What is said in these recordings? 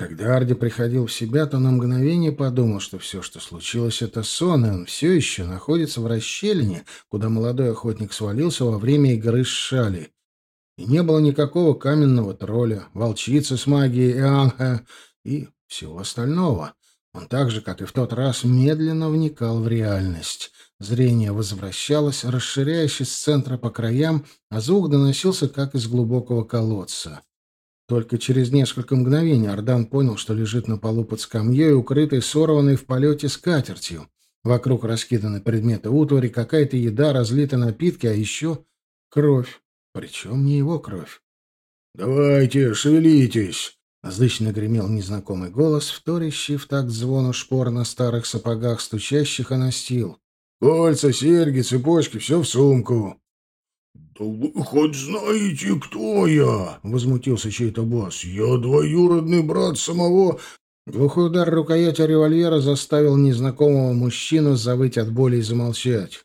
Когда Арди приходил в себя, то на мгновение подумал, что все, что случилось, это сон, и он все еще находится в расщелине, куда молодой охотник свалился во время игры с шали. И не было никакого каменного тролля, волчицы с магией Ианха и всего остального. Он так же, как и в тот раз, медленно вникал в реальность. Зрение возвращалось, расширяясь из центра по краям, а звук доносился, как из глубокого колодца. Только через несколько мгновений Ардан понял, что лежит на полу под скамьей, укрытый сорванной в полете скатертью. Вокруг раскиданы предметы утвари, какая-то еда, разлиты напитки, а еще кровь. Причем не его кровь. «Давайте, шевелитесь!» Зычно гремел незнакомый голос, вторящий в такт звону шпор на старых сапогах, стучащих о настил. «Кольца, серьги, цепочки — все в сумку!» «Да вы хоть знаете, кто я?» — возмутился чей-то бас. «Я двоюродный брат самого...» Глухой удар рукояти револьвера заставил незнакомого мужчину завыть от боли и замолчать.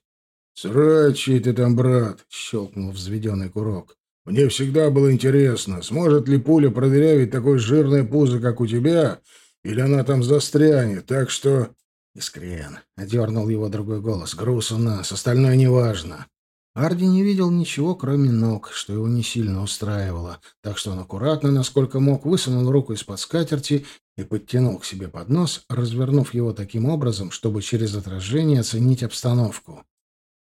«Срать, чей ты там брат!» — щелкнул взведенный курок. «Мне всегда было интересно, сможет ли пуля продырявить такой жирное пузо, как у тебя, или она там застрянет, так что...» «Искрен!» — одернул его другой голос. «Груз у нас, остальное неважно». Арди не видел ничего, кроме ног, что его не сильно устраивало, так что он аккуратно, насколько мог, высунул руку из-под скатерти и подтянул к себе поднос, развернув его таким образом, чтобы через отражение оценить обстановку.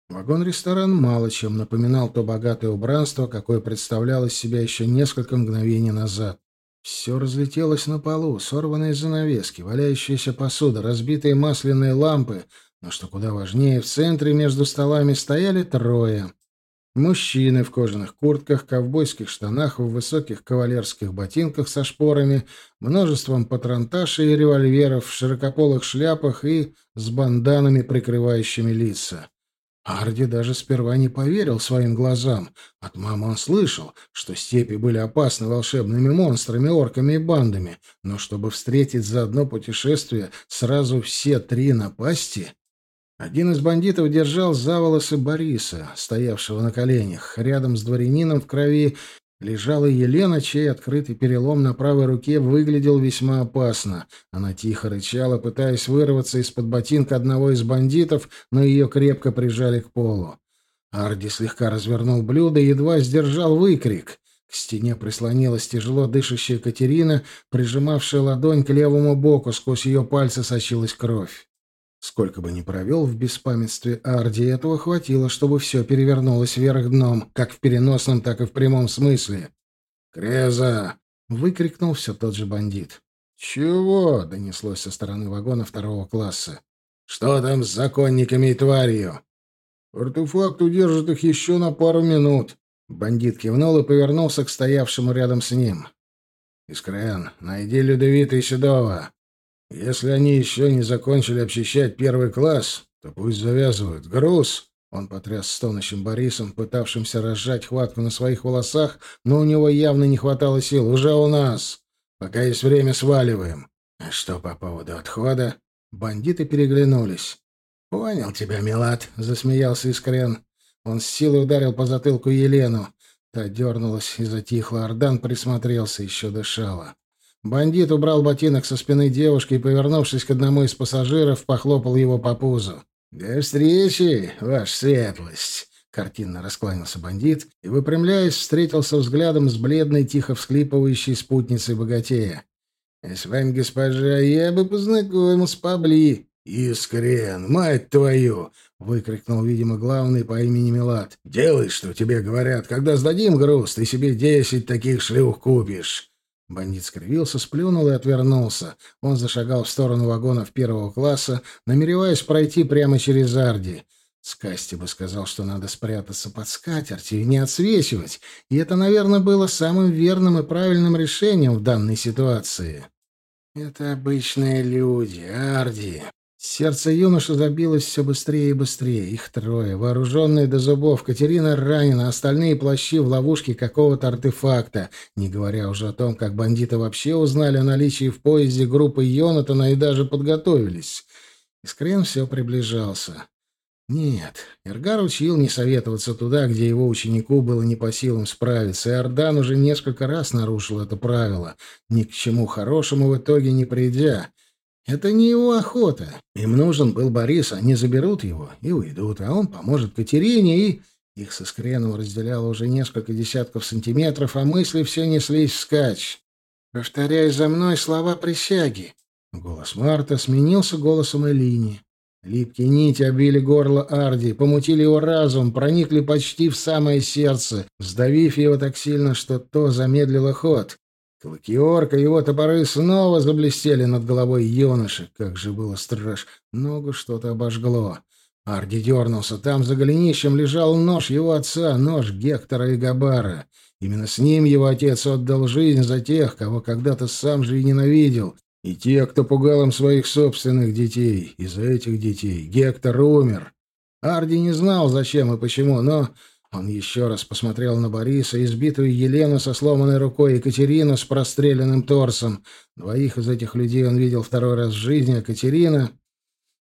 Вагон-ресторан мало чем напоминал то богатое убранство, какое представляло из себя еще несколько мгновений назад. Все разлетелось на полу, сорванные занавески, валяющаяся посуда, разбитые масляные лампы, но что куда важнее, в центре между столами стояли трое. Мужчины в кожаных куртках, ковбойских штанах, в высоких кавалерских ботинках со шпорами, множеством патронташей и револьверов, в широкополых шляпах и с банданами, прикрывающими лица. Арди даже сперва не поверил своим глазам. От мамы он слышал, что степи были опасны волшебными монстрами, орками и бандами, но чтобы встретить за одно путешествие сразу все три напасти... Один из бандитов держал за волосы Бориса, стоявшего на коленях. Рядом с дворянином в крови лежала Елена, чей открытый перелом на правой руке выглядел весьма опасно. Она тихо рычала, пытаясь вырваться из-под ботинка одного из бандитов, но ее крепко прижали к полу. Арди слегка развернул блюдо и едва сдержал выкрик. К стене прислонилась тяжело дышащая Катерина, прижимавшая ладонь к левому боку, сквозь ее пальцы сочилась кровь. Сколько бы ни провел в беспамятстве Арди, этого хватило, чтобы все перевернулось вверх дном, как в переносном, так и в прямом смысле. «Креза!» — выкрикнул все тот же бандит. «Чего?» — донеслось со стороны вагона второго класса. «Что там с законниками и тварью?» «Артефакт удержит их еще на пару минут». Бандит кивнул и повернулся к стоявшему рядом с ним. «Искрен, найди Людовита и Седова. Если они еще не закончили обчищать первый класс, то пусть завязывают. Груз!» Он потряс стонущим Борисом, пытавшимся разжать хватку на своих волосах, но у него явно не хватало сил. «Уже у нас! Пока есть время, сваливаем!» «А что по поводу отхода?» Бандиты переглянулись. «Понял тебя, Милат», — засмеялся Искрен. Он с силой ударил по затылку Елену. Та дернулась и затихла. Ардан присмотрелся, еще дышала. Бандит убрал ботинок со спины девушки и, повернувшись к одному из пассажиров, похлопал его по пузу. «До встречи, ваша светлость!» Картинно раскланялся бандит и, выпрямляясь, встретился взглядом с бледной, тихо всхлипывающей спутницей богатея. «С вами, госпожа, я бы познакомился побли». «Искрен, мать твою!» — выкрикнул, видимо, главный по имени Милат. «Делай, что тебе говорят. Когда сдадим груз, ты себе десять таких шлюх купишь. Бандит скривился, сплюнул и отвернулся. Он зашагал в сторону вагонов первого класса, намереваясь пройти прямо через Арди. Скасти бы сказал, что надо спрятаться под скатертью и не отсвечивать, и это, наверное, было самым верным и правильным решением в данной ситуации. «Это обычные люди, Арди», Сердце юноши забилось все быстрее и быстрее. Их трое, вооруженные до зубов. Катерина ранена, остальные плащи в ловушке какого-то артефакта. Не говоря уже о том, как бандиты вообще узнали о наличии в поезде группы Йонатана и даже подготовились. Искрен все приближался. Нет, Эргар учил не советоваться туда, где его ученику было не по силам справиться, и Ордан уже несколько раз нарушил это правило, ни к чему хорошему в итоге не придя. Это не его охота. Им нужен был Борис, они заберут его и уйдут, а он поможет Катерине и... Их со Скреном разделяло уже несколько десятков сантиметров, а мысли все неслись вскачь. «Повторяй за мной слова присяги». Голос Марта сменился голосом Элини. Липкие нити обили горло Арди, помутили его разум, проникли почти в самое сердце, сдавив его так сильно, что то замедлило ход. Клыки орка и его топоры снова заблестели над головой юноши. Как же было страшно. Ногу что-то обожгло. Арди дернулся. Там за голенищем лежал нож его отца, нож Гектора и Габара. Именно с ним его отец отдал жизнь за тех, кого когда-то сам же и ненавидел, и те, кто пугал им своих собственных детей. Из-за этих детей Гектор умер. Арди не знал, зачем и почему, но он еще раз посмотрел на Бориса, избитую Елену со сломанной рукой, Екатерину с простреленным торсом. Двоих из этих людей он видел второй раз в жизни, а Катерина...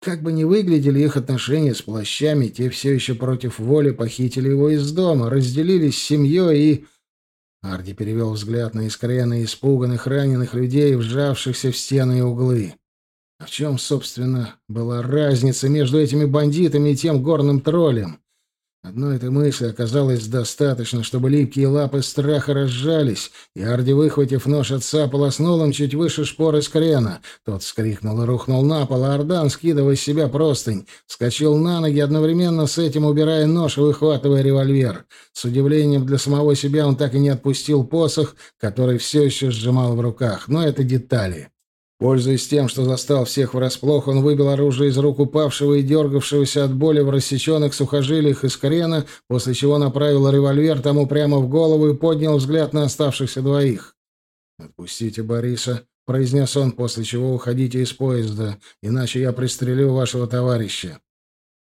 Как бы ни выглядели их отношения с плащами, те все еще против воли похитили его из дома, разделились с семьей и... Арди перевел взгляд на искренне испуганных, раненых людей, вжавшихся в стены и углы. А в чем, собственно, была разница между этими бандитами и тем горным троллем? Одной этой мысли оказалось достаточно, чтобы липкие лапы страха разжались, и Арди, выхватив нож отца, полоснул им чуть выше шпоры с крена. Тот вскрикнул и рухнул на пол, а Ардан, скидывая с себя простынь, вскочил на ноги, одновременно с этим убирая нож и выхватывая револьвер. С удивлением для самого себя он так и не отпустил посох, который все еще сжимал в руках. Но это детали. Пользуясь тем, что застал всех врасплох, он выбил оружие из рук упавшего и дергавшегося от боли в рассеченных сухожилиях из крена, после чего направил револьвер тому прямо в голову и поднял взгляд на оставшихся двоих. «Отпустите Бориса», — произнес он, после чего уходите из поезда, иначе я пристрелю вашего товарища.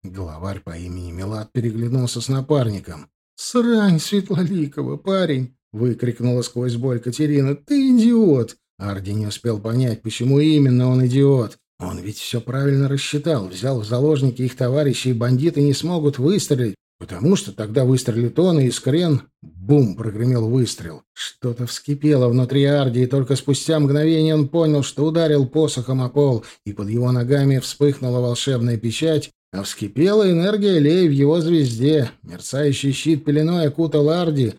Главарь по имени Милат переглянулся с напарником. «Срань Светлоликова, парень!» — выкрикнула сквозь боль Катерина. «Ты идиот! Арди не успел понять, почему именно он идиот. Он ведь все правильно рассчитал, взял в заложники их товарищей, и бандиты не смогут выстрелить, потому что тогда выстрелит он, и искрен... Бум! Прогремел выстрел. Что-то вскипело внутри Арди, и только спустя мгновение он понял, что ударил посохом о пол, и под его ногами вспыхнула волшебная печать, а вскипела энергия Лей в его звезде. Мерцающий щит пеленой окутал Арди,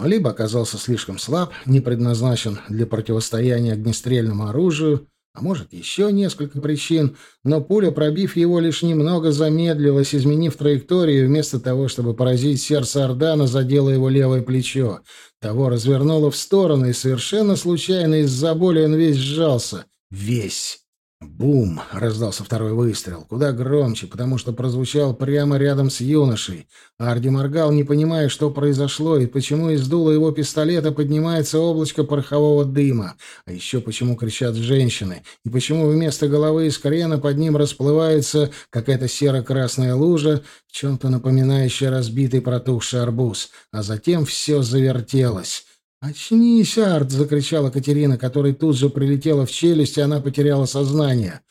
но либо оказался слишком слаб, не предназначен для противостояния огнестрельному оружию, а может, еще несколько причин, но пуля, пробив его, лишь немного замедлилась, изменив траекторию, вместо того, чтобы поразить сердце Ордана, задела его левое плечо. Того развернуло в сторону, и совершенно случайно из-за боли он весь сжался. Весь. Бум! Раздался второй выстрел. Куда громче, потому что прозвучал прямо рядом с юношей. Арди моргал, не понимая, что произошло и почему из дула его пистолета поднимается облачко порохового дыма. А еще почему кричат женщины. И почему вместо головы из крена под ним расплывается какая-то серо-красная лужа, чем-то напоминающая разбитый протухший арбуз. А затем все завертелось. «Очнись, Арт!» — закричала Катерина, которой тут же прилетела в челюсть, и она потеряла сознание.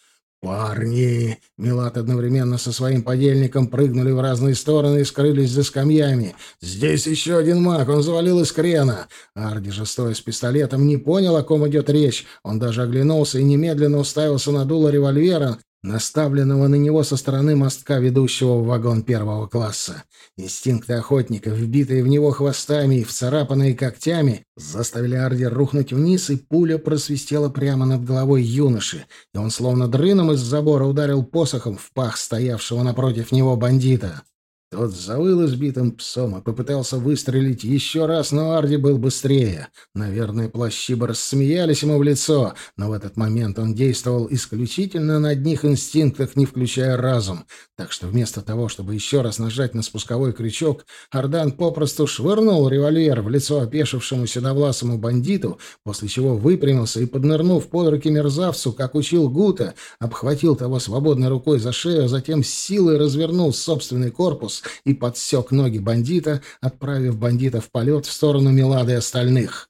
«Парни!» — Милат одновременно со своим подельником прыгнули в разные стороны и скрылись за скамьями. «Здесь еще один маг, он завалил из крена!» Арди же, стоя с пистолетом, не понял, о ком идет речь. Он даже оглянулся и немедленно уставился на дуло револьвера, наставленного на него со стороны мостка, ведущего в вагон первого класса. Инстинкты охотника, вбитые в него хвостами и вцарапанные когтями, заставили Арди рухнуть вниз, и пуля просвистела прямо над головой юноши, и он словно дрыном из забора ударил посохом в пах стоявшего напротив него бандита. Тот завыл избитым псом и попытался выстрелить еще раз, но Арди был быстрее. Наверное, плащи бы рассмеялись ему в лицо, но в этот момент он действовал исключительно на одних инстинктах, не включая разум. Так что вместо того, чтобы еще раз нажать на спусковой крючок, Ардан попросту швырнул револьвер в лицо опешившему седовласому бандиту, после чего выпрямился и, поднырнув под руки мерзавцу, как учил Гута, обхватил того свободной рукой за шею, а затем силой развернул собственный корпус, и подсек ноги бандита, отправив бандита в полет в сторону Милады и остальных.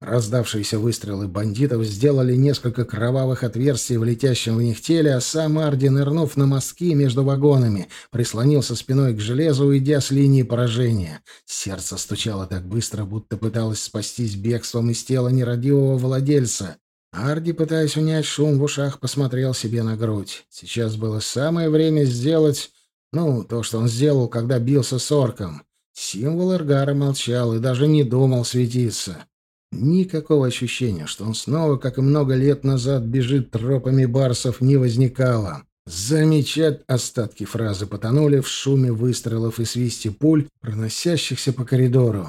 Раздавшиеся выстрелы бандитов сделали несколько кровавых отверстий в летящем в них теле, а сам Арди, нырнув на мостки между вагонами, прислонился спиной к железу, уйдя с линии поражения. Сердце стучало так быстро, будто пыталось спастись бегством из тела нерадивого владельца. Арди, пытаясь унять шум в ушах, посмотрел себе на грудь. Сейчас было самое время сделать, ну, то, что он сделал, когда бился с орком. Символ Эргара молчал и даже не думал светиться. Никакого ощущения, что он снова, как и много лет назад, бежит тропами барсов, не возникало. Замечать остатки фразы потонули в шуме выстрелов и свисте пуль, проносящихся по коридору.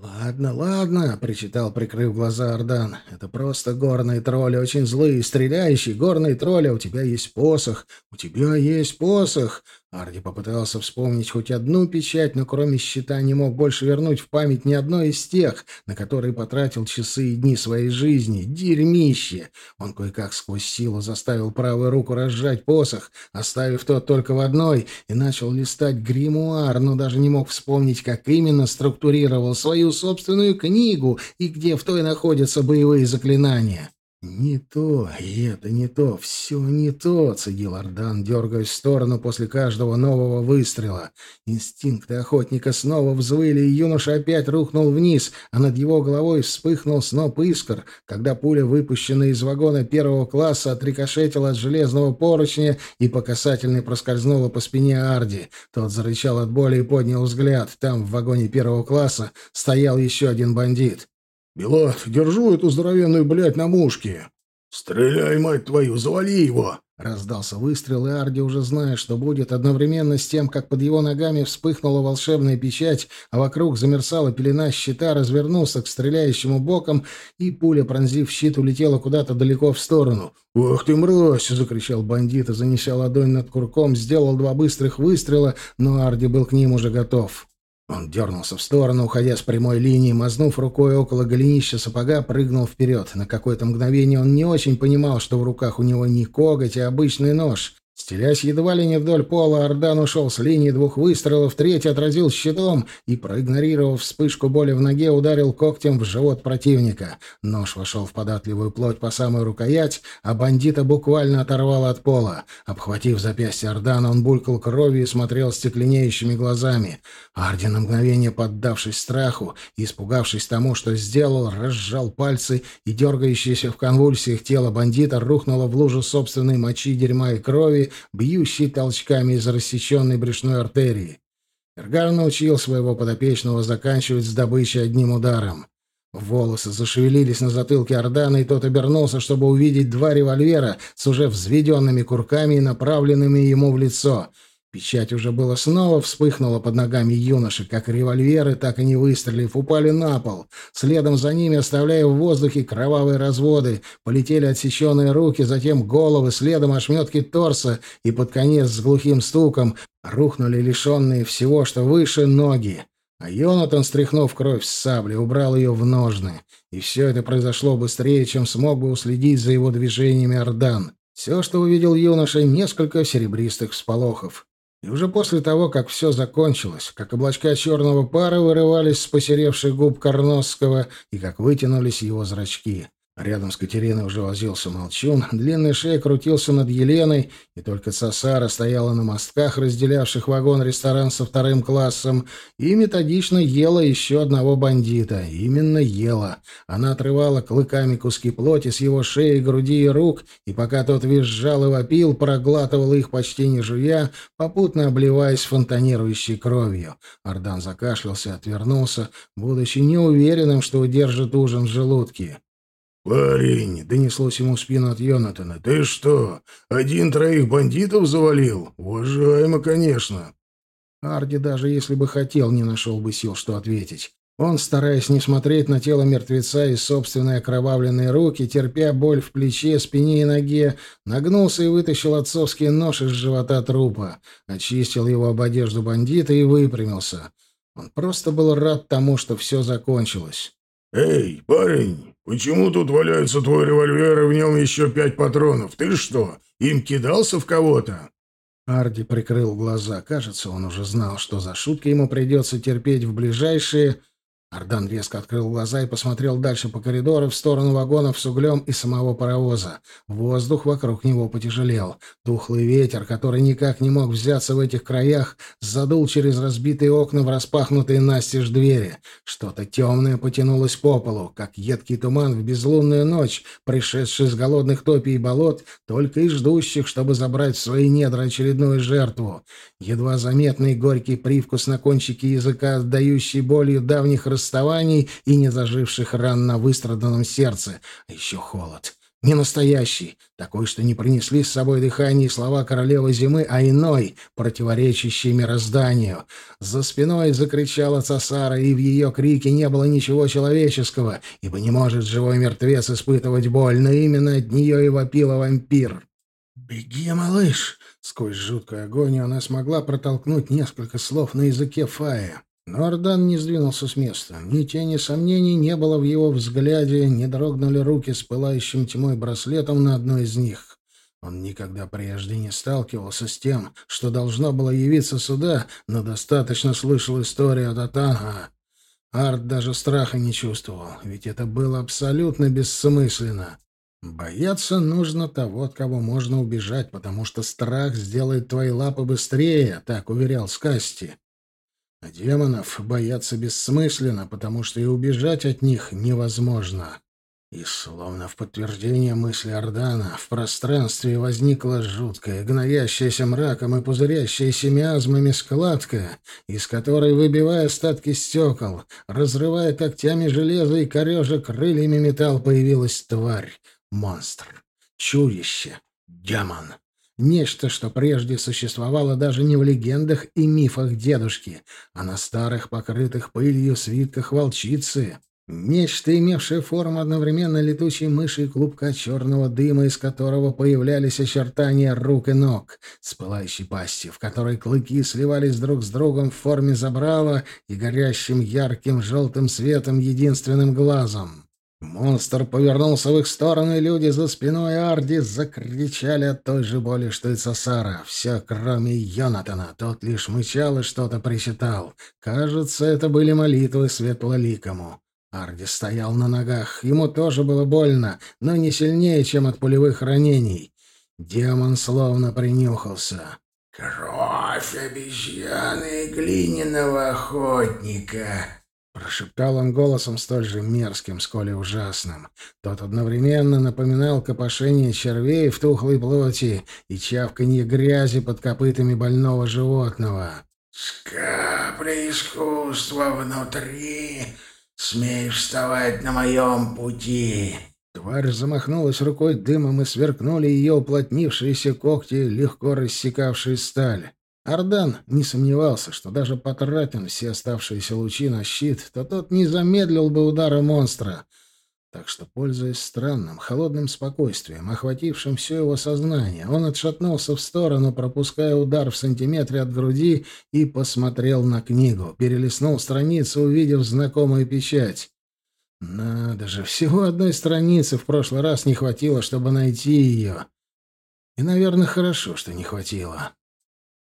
«Ладно, ладно», — причитал, прикрыв глаза Ардан. «Это просто горные тролли, очень злые, стреляющие горные тролли. У тебя есть посох, у тебя есть посох. Арди попытался вспомнить хоть одну печать, но кроме щита не мог больше вернуть в память ни одной из тех, на которые потратил часы и дни своей жизни. Дерьмище! Он кое-как сквозь силу заставил правую руку разжать посох, оставив тот только в одной, и начал листать гримуар, но даже не мог вспомнить, как именно структурировал свою собственную книгу и где в той находятся боевые заклинания. «Не то, и это не то, все не то», — цедил Ардан, дергаясь в сторону после каждого нового выстрела. Инстинкты охотника снова взвыли, и юноша опять рухнул вниз, а над его головой вспыхнул сноп искр, когда пуля, выпущенная из вагона первого класса, отрикошетила от железного поручня и по касательной проскользнула по спине Арди. Тот зарычал от боли и поднял взгляд. Там, в вагоне первого класса, стоял еще один бандит. «Белат, держу эту здоровенную, блядь, на мушке!» «Стреляй, мать твою, завали его!» Раздался выстрел, и Арди, уже зная, что будет, одновременно с тем, как под его ногами вспыхнула волшебная печать, а вокруг замерцала пелена щита, развернулся к стреляющему боком, и пуля, пронзив щит, улетела куда-то далеко в сторону. «Ох ты, мразь!» — закричал бандит и, занеся ладонь над курком, сделал два быстрых выстрела, но Арди был к ним уже готов. Он дернулся в сторону, уходя с прямой линии, мазнув рукой около голенища сапога, прыгнул вперед. На какое-то мгновение он не очень понимал, что в руках у него не коготь, а обычный нож. Стелясь едва ли не вдоль пола, Ордан ушел с линии двух выстрелов, третий отразил щитом и, проигнорировав вспышку боли в ноге, ударил когтем в живот противника. Нож вошел в податливую плоть по самую рукоять, а бандита буквально оторвало от пола. Обхватив запястье Ордана, он булькал кровью и смотрел стекленеющими глазами. Арди, на мгновение поддавшись страху и испугавшись тому, что сделал, разжал пальцы, и дергающееся в конвульсиях тело бандита рухнуло в лужу собственной мочи, дерьма и крови, бьющий толчками из рассеченной брюшной артерии. Эргар научил своего подопечного заканчивать с добычей одним ударом. Волосы зашевелились на затылке Ордана, и тот обернулся, чтобы увидеть два револьвера с уже взведенными курками и направленными ему в лицо — Печать уже было снова вспыхнула под ногами юноши, как револьверы, так и не выстрелив, упали на пол. Следом за ними, оставляя в воздухе кровавые разводы, полетели отсеченные руки, затем головы, следом ошметки торса, и под конец с глухим стуком рухнули лишенные всего, что выше, ноги. А Йонатан, стряхнув кровь с сабли, убрал ее в ножны. И все это произошло быстрее, чем смог бы уследить за его движениями Ордан. Все, что увидел юноша, несколько серебристых всполохов. И уже после того, как все закончилось, как облачка черного пара вырывались с посеревших губ Корносского и как вытянулись его зрачки. Рядом с Катериной уже возился молчун, длинный шея крутился над Еленой, и только Цасара стояла на мостках, разделявших вагон-ресторан со вторым классом, и методично ела еще одного бандита. Именно ела. Она отрывала клыками куски плоти с его шеи, груди и рук, и пока тот визжал и вопил, проглатывала их почти не жуя, попутно обливаясь фонтанирующей кровью. Ардан закашлялся, отвернулся, будучи неуверенным, что удержит ужин в желудке. «Парень!» — донеслось ему в спину от Йонатана. «Ты что, один троих бандитов завалил? Уважаемо, конечно!» Арди, даже если бы хотел, не нашел бы сил, что ответить. Он, стараясь не смотреть на тело мертвеца и собственные окровавленные руки, терпя боль в плече, спине и ноге, нагнулся и вытащил отцовский нож из живота трупа, очистил его об одежду бандита и выпрямился. Он просто был рад тому, что все закончилось. «Эй, парень, почему тут валяется твой револьвер и в нем еще пять патронов? Ты что, им кидался в кого-то?» Арди прикрыл глаза. Кажется, он уже знал, что за шутки ему придется терпеть в ближайшие... Ардан резко открыл глаза и посмотрел дальше по коридору в сторону вагонов с углем и самого паровоза. Воздух вокруг него потяжелел. Тухлый ветер, который никак не мог взяться в этих краях, задул через разбитые окна в распахнутые настежь двери. Что-то темное потянулось по полу, как едкий туман в безлунную ночь, пришедший с голодных топий и болот, только и ждущих, чтобы забрать в свои недра очередную жертву. Едва заметный горький привкус на кончике языка, отдающий болью давних расставаний и незаживших ран на выстраданном сердце. А еще холод. Не настоящий, такой, что не принесли с собой дыхание и слова королевы зимы, а иной, противоречащий мирозданию. За спиной закричала Цасара, и в ее крике не было ничего человеческого, ибо не может живой мертвец испытывать боль, но именно от нее и вопила вампир. «Беги, малыш!» Сквозь жуткую агонию она смогла протолкнуть несколько слов на языке Фая. Но Ардан не сдвинулся с места. Ни тени сомнений не было в его взгляде, не дрогнули руки с пылающим тьмой браслетом на одной из них. Он никогда прежде не сталкивался с тем, что должно было явиться сюда, но достаточно слышал историю от Атанга. Арт даже страха не чувствовал, ведь это было абсолютно бессмысленно. Бояться нужно того, от кого можно убежать, потому что страх сделает твои лапы быстрее, так уверял Скасти. А демонов бояться бессмысленно, потому что и убежать от них невозможно. И словно в подтверждение мысли Ордана, в пространстве возникла жуткая, гноящаяся мраком и пузырящаяся миазмами складка, из которой, выбивая остатки стекол, разрывая когтями железо и корежа крыльями металл, появилась тварь, монстр, чудище, демон. Нечто, что прежде существовало даже не в легендах и мифах дедушки, а на старых, покрытых пылью свитках волчицы. Нечто, имевшее форму одновременно летучей мыши и клубка черного дыма, из которого появлялись очертания рук и ног, с пылающей пастью, в которой клыки сливались друг с другом в форме забрала и горящим ярким желтым светом единственным глазом. Монстр повернулся в их сторону, и люди за спиной Арди закричали от той же боли, что и Цесара. Все, кроме Йонатана. Тот лишь мычал и что-то причитал. Кажется, это были молитвы светлоликому. Арди стоял на ногах. Ему тоже было больно, но не сильнее, чем от пулевых ранений. Демон словно принюхался. «Кровь обезьяны глиняного охотника!» Прошептал он голосом столь же мерзким, сколь и ужасным. Тот одновременно напоминал копошение червей в тухлой плоти и чавканье грязи под копытами больного животного. «С каплей искусства внутри смеешь вставать на моем пути!» Тварь замахнулась рукой дымом, и сверкнули ее уплотнившиеся когти, легко рассекавшие сталь. Ардан не сомневался, что даже потратив все оставшиеся лучи на щит, то тот не замедлил бы удара монстра. Так что, пользуясь странным, холодным спокойствием, охватившим все его сознание, он отшатнулся в сторону, пропуская удар в сантиметре от груди, и посмотрел на книгу, перелистнул страницу, увидев знакомую печать. Надо же, всего одной страницы в прошлый раз не хватило, чтобы найти ее. И, наверное, хорошо, что не хватило.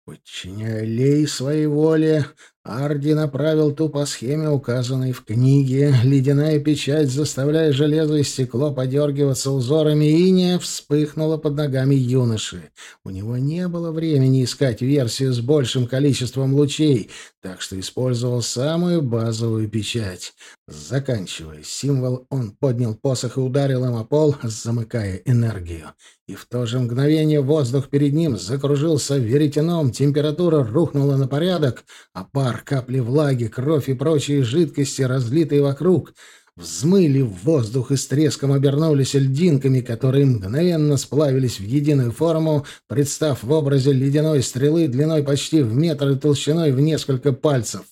Подчиняя Лей своей воле, Арди направил ту по схеме, указанной в книге. Ледяная печать, заставляя железо и стекло подергиваться узорами иния, вспыхнула под ногами юноши. У него не было времени искать версию с большим количеством лучей, так что использовал самую базовую печать. Заканчивая символ, он поднял посох и ударил им о пол, замыкая энергию. И в то же мгновение воздух перед ним закружился веретеном, температура рухнула на порядок, а пар Капли влаги, кровь и прочие жидкости, разлитые вокруг, взмыли в воздух и с треском обернулись льдинками, которые мгновенно сплавились в единую форму, представ в образе ледяной стрелы длиной почти в метр и толщиной в несколько пальцев.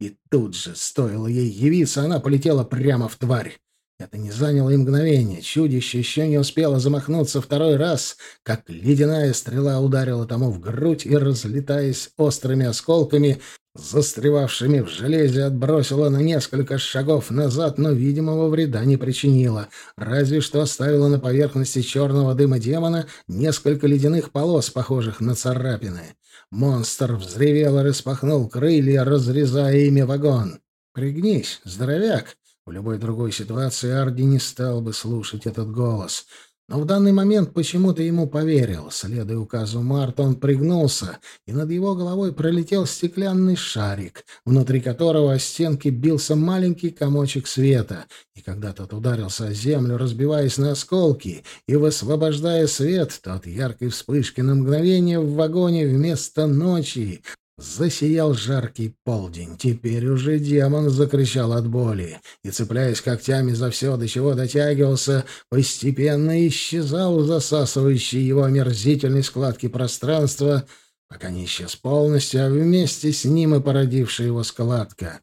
И тут же, стоило ей явиться, она полетела прямо в тварь. Это не заняло и мгновение. Чудище еще не успело замахнуться второй раз, как ледяная стрела ударила тому в грудь и, разлетаясь острыми осколками, застревавшими в железе, отбросила на несколько шагов назад, но видимого вреда не причинила, разве что оставила на поверхности черного дыма демона несколько ледяных полос, похожих на царапины. Монстр взревел и распахнул крылья, разрезая ими вагон. «Пригнись, здоровяк!» В любой другой ситуации Арди не стал бы слушать этот голос. Но в данный момент почему-то ему поверил. Следуя указу Марта, он пригнулся, и над его головой пролетел стеклянный шарик, внутри которого о стенки бился маленький комочек света. И когда тот ударился о землю, разбиваясь на осколки и высвобождая свет, то от яркой вспышки на мгновение в вагоне вместо ночи Засиял жаркий полдень. Теперь уже демон закричал от боли и, цепляясь когтями за все, до чего дотягивался, постепенно исчезал в засасывающей его омерзительной складке пространства, пока не исчез полностью, а вместе с ним и породившая его складка.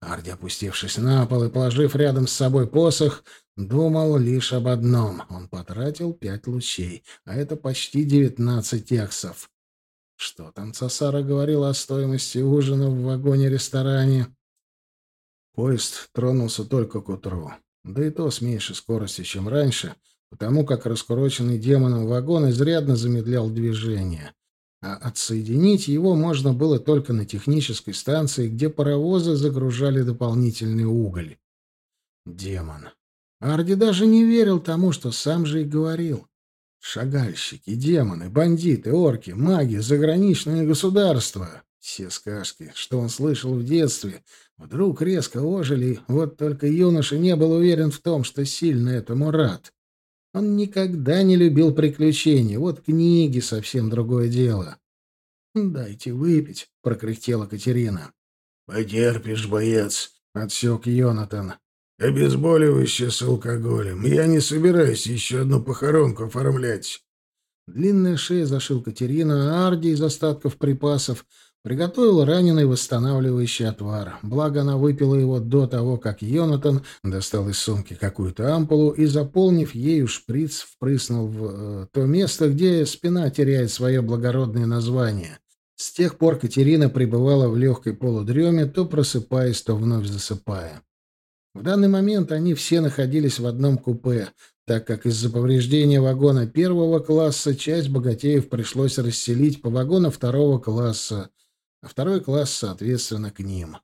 Арди, опустившись на пол и положив рядом с собой посох, думал лишь об одном. Он потратил пять лучей, а это почти девятнадцать эксов. Что там Цасара говорила о стоимости ужина в вагоне-ресторане? Поезд тронулся только к утру, да и то с меньшей скоростью, чем раньше, потому как раскуроченный демоном вагон изрядно замедлял движение, а отсоединить его можно было только на технической станции, где паровозы загружали дополнительный уголь. Демон. Арди даже не верил тому, что сам же и говорил. Шагальщики, демоны, бандиты, орки, маги, заграничные государства. Все сказки, что он слышал в детстве, вдруг резко ожили, вот только юноша не был уверен в том, что сильно этому рад. Он никогда не любил приключений, вот книги — совсем другое дело. «Дайте выпить», — прокряхтела Катерина. «Потерпишь, боец», — отсек Йонатан. «Обезболивающее с алкоголем. Я не собираюсь еще одну похоронку оформлять». Длинная шея зашил Катерина, а Арди из остатков припасов приготовил раненый восстанавливающий отвар. Благо она выпила его до того, как Йонатан достал из сумки какую-то ампулу и, заполнив ею шприц, впрыснул в э, то место, где спина теряет свое благородное название. С тех пор Катерина пребывала в легкой полудреме, то просыпаясь, то вновь засыпая. В данный момент они все находились в одном купе, так как из-за повреждения вагона первого класса часть богатеев пришлось расселить по вагону второго класса, а второй класс, соответственно, к ним.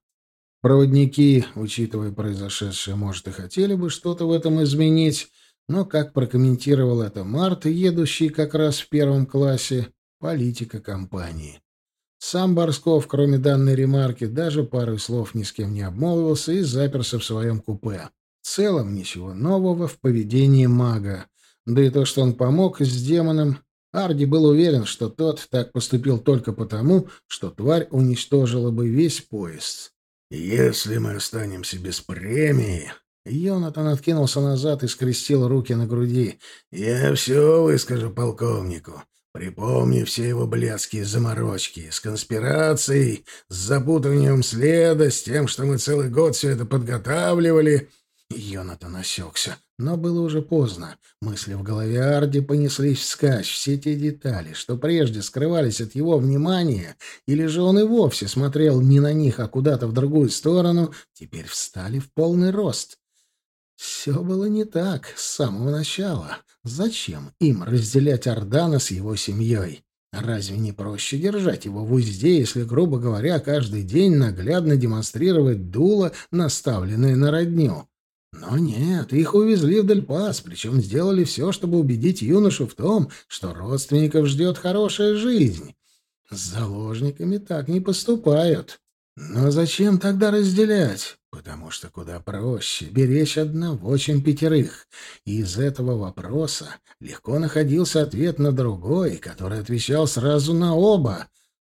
Проводники, учитывая произошедшее, может, и хотели бы что-то в этом изменить, но, как прокомментировал это Март, едущий как раз в первом классе, политика компании. Сам Борсков, кроме данной ремарки, даже пару слов ни с кем не обмолвился и заперся в своем купе. В целом ничего нового в поведении мага. Да и то, что он помог с демоном, Арди был уверен, что тот так поступил только потому, что тварь уничтожила бы весь поезд. «Если мы останемся без премии...» Йонатан откинулся назад и скрестил руки на груди. «Я все выскажу полковнику. Припомни все его блядские заморочки с конспирацией, с запутыванием следа, с тем, что мы целый год все это подготавливали. Йонатан осекся, но было уже поздно. Мысли в голове Арди понеслись вскачь. Все те детали, что прежде скрывались от его внимания, или же он и вовсе смотрел не на них, а куда-то в другую сторону, теперь встали в полный рост. Все было не так с самого начала. Зачем им разделять Ордана с его семьей? Разве не проще держать его в узде, если, грубо говоря, каждый день наглядно демонстрировать дуло, наставленное на родню? Но нет, их увезли в Дельпас, причем сделали все, чтобы убедить юношу в том, что родственников ждет хорошая жизнь. С заложниками так не поступают. Но зачем тогда разделять? Потому что куда проще беречь одного, чем пятерых. И из этого вопроса легко находился ответ на другой, который отвечал сразу на оба.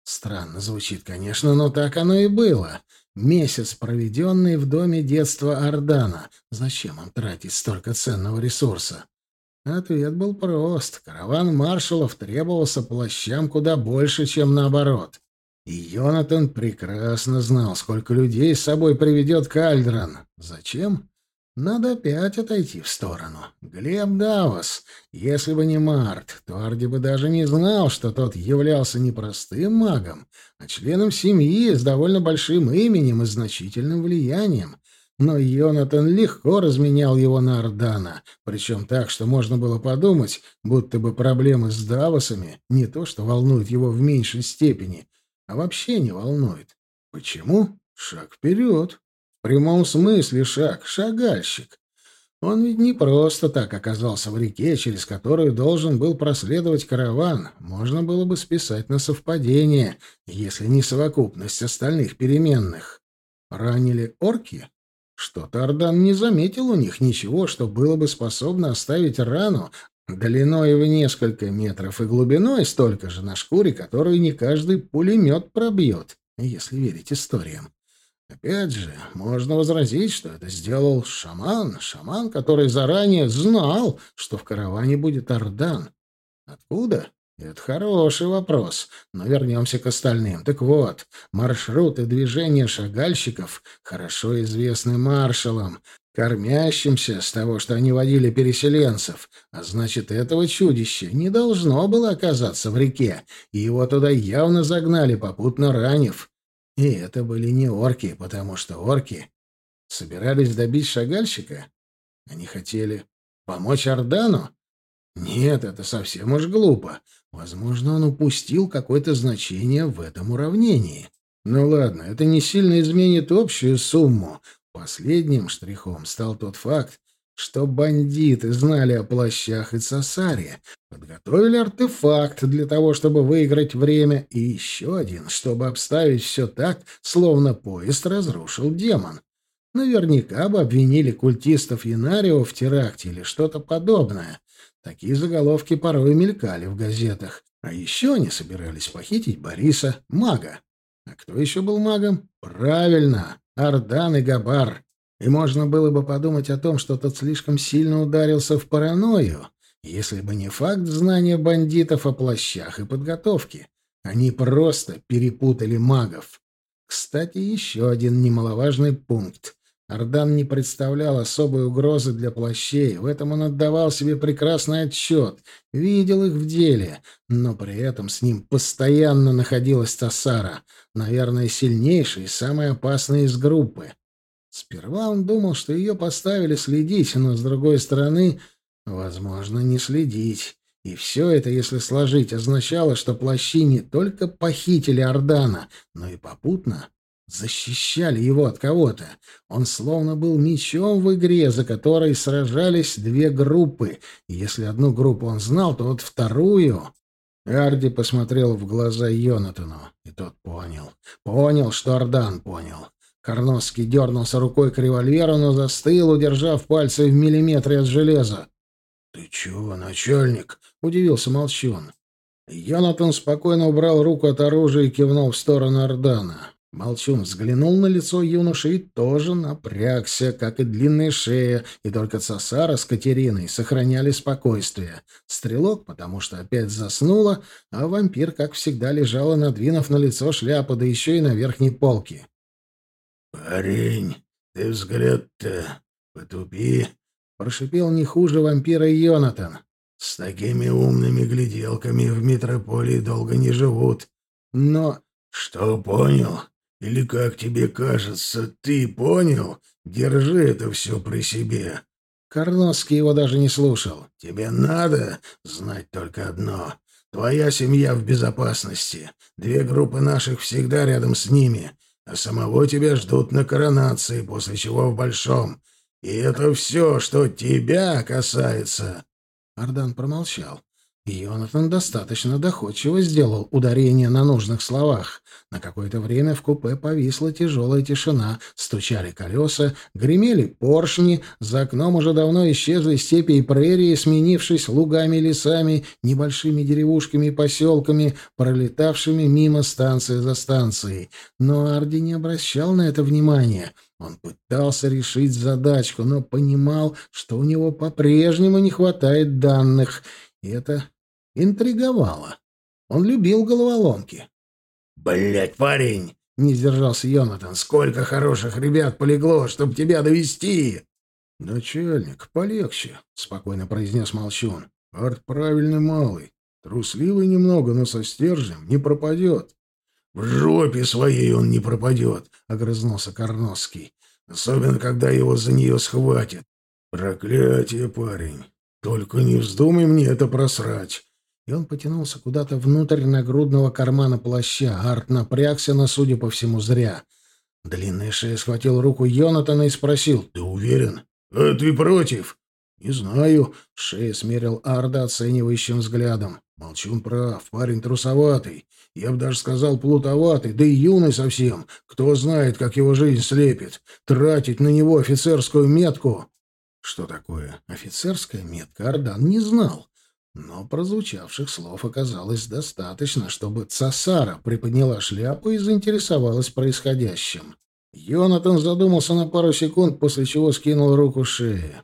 Странно звучит, конечно, но так оно и было. Месяц, проведенный в доме детства Ордана. Зачем им тратить столько ценного ресурса? Ответ был прост. Караван маршалов требовался плащам куда больше, чем наоборот. И Йонатан прекрасно знал, сколько людей с собой приведет Кальдран. Зачем? Надо опять отойти в сторону. Глеб Давос. Если бы не Март, то Арди бы даже не знал, что тот являлся не простым магом, а членом семьи с довольно большим именем и значительным влиянием. Но Йонатан легко разменял его на Ордана, причем так, что можно было подумать, будто бы проблемы с Давосами не то что волнуют его в меньшей степени, а вообще не волнует. Почему? Шаг вперед. В прямом смысле шаг, шагальщик. Он ведь не просто так оказался в реке, через которую должен был проследовать караван. Можно было бы списать на совпадение, если не совокупность остальных переменных. Ранили орки? Что-то Ардан не заметил у них ничего, что было бы способно оставить рану, длиной в несколько метров и глубиной столько же на шкуре, которую не каждый пулемет пробьет, если верить историям. Опять же, можно возразить, что это сделал шаман, шаман, который заранее знал, что в караване будет Ордан. Откуда? Это хороший вопрос, но вернемся к остальным. Так вот, маршруты движения шагальщиков хорошо известны маршалам, кормящимся с того, что они водили переселенцев, а значит, этого чудища не должно было оказаться в реке, и его туда явно загнали, попутно ранив. И это были не орки, потому что орки собирались добить шагальщика. Они хотели помочь Ордану? Нет, это совсем уж глупо. Возможно, он упустил какое-то значение в этом уравнении. Ну ладно, это не сильно изменит общую сумму. Последним штрихом стал тот факт, что бандиты знали о плащах и цесаре, подготовили артефакт для того, чтобы выиграть время, и еще один, чтобы обставить все так, словно поезд разрушил демон. Наверняка бы обвинили культистов Янарио в теракте или что-то подобное. Такие заголовки порой мелькали в газетах. А еще они собирались похитить Бориса, мага. А кто еще был магом? Правильно, Ардан и Габар. И можно было бы подумать о том, что тот слишком сильно ударился в паранойю, если бы не факт знания бандитов о плащах и подготовке. Они просто перепутали магов. Кстати, еще один немаловажный пункт. Ардан не представлял особой угрозы для плащей, в этом он отдавал себе прекрасный отчет, видел их в деле, но при этом с ним постоянно находилась Тассара, наверное, сильнейшая и самая опасная из группы. Сперва он думал, что ее поставили следить, но, с другой стороны, возможно, не следить. И все это, если сложить, означало, что плащи не только похитили Ордана, но и попутно защищали его от кого-то. Он словно был мечом в игре, за которой сражались две группы. И если одну группу он знал, то вот вторую... Арди посмотрел в глаза Йонатану, и тот понял. Понял, что Ордан понял. Карновский дернулся рукой к револьверу, но застыл, удержав пальцы в миллиметре от железа. — Ты чего, начальник? — удивился Молчун. Йонатан спокойно убрал руку от оружия и кивнул в сторону Ордана. Молчун взглянул на лицо юноши и тоже напрягся, как и длинная шея, и только Цасара с Катериной сохраняли спокойствие. Стрелок, потому что опять заснула, а вампир, как всегда, лежала, надвинув на лицо шляпу, да еще и на верхней полке. «Парень, ты взгляд-то потупи!» — прошипел не хуже вампира Йонатан. «С такими умными гляделками в метрополии долго не живут. Но...» «Что понял? Или, как тебе кажется, ты понял? Держи это все при себе». Карносский его даже не слушал. «Тебе надо знать только одно. Твоя семья в безопасности. Две группы наших всегда рядом с ними а самого тебя ждут на коронации, после чего в Большом. И это все, что тебя касается». Ардан промолчал. Йонатан достаточно доходчиво сделал ударение на нужных словах. На какое-то время в купе повисла тяжелая тишина, стучали колеса, гремели поршни, за окном уже давно исчезли степи и прерии, сменившись лугами и лесами, небольшими деревушками и поселками, пролетавшими мимо станции за станцией. Но Арди не обращал на это внимания. Он пытался решить задачку, но понимал, что у него по-прежнему не хватает данных — и это интриговало. Он любил головоломки. «Блядь, парень!» — не сдержался Йонатан. «Сколько хороших ребят полегло, чтобы тебя довести!» «Начальник, полегче», — спокойно произнес Молчун. «Арт правильный малый. Трусливый немного, но со стержнем не пропадет». «В жопе своей он не пропадет», — огрызнулся Корновский. «Особенно, когда его за нее схватят». «Проклятие, парень. «Только не вздумай мне это просрать!» И он потянулся куда-то внутрь нагрудного кармана плаща. Арт напрягся, но, судя по всему, зря. Длинная шея схватил руку Йонатана и спросил. «Ты уверен?» «А ты против?» «Не знаю», — шея смерил Арда оценивающим взглядом. «Молчун прав, парень трусоватый. Я бы даже сказал плутоватый, да и юный совсем. Кто знает, как его жизнь слепит. Тратить на него офицерскую метку...» Что такое офицерская метка, Ардан не знал. Но прозвучавших слов оказалось достаточно, чтобы Цасара приподняла шляпу и заинтересовалась происходящим. Йонатан задумался на пару секунд, после чего скинул руку шеи.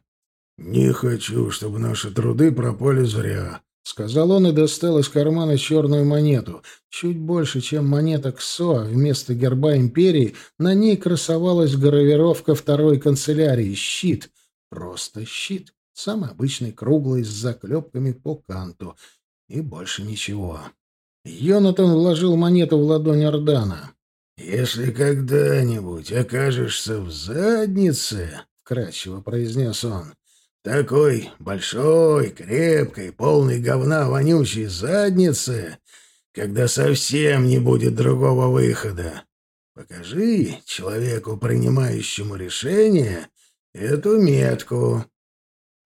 «Не хочу, чтобы наши труды пропали зря», — сказал он и достал из кармана черную монету. Чуть больше, чем монета КСО, вместо герба империи на ней красовалась гравировка второй канцелярии — щит. Просто щит. Самый обычный, круглый, с заклепками по канту. И больше ничего. Йонатан вложил монету в ладонь Ордана. «Если когда-нибудь окажешься в заднице», — вкратчиво произнес он, такой большой, крепкой, полной говна вонючей задницы, когда совсем не будет другого выхода. Покажи человеку, принимающему решение, эту метку.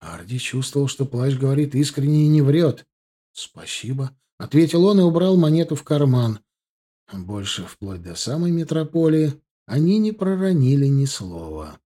Арди чувствовал, что плащ говорит искренне и не врет. «Спасибо», — ответил он и убрал монету в карман. Больше, вплоть до самой метрополии, они не проронили ни слова.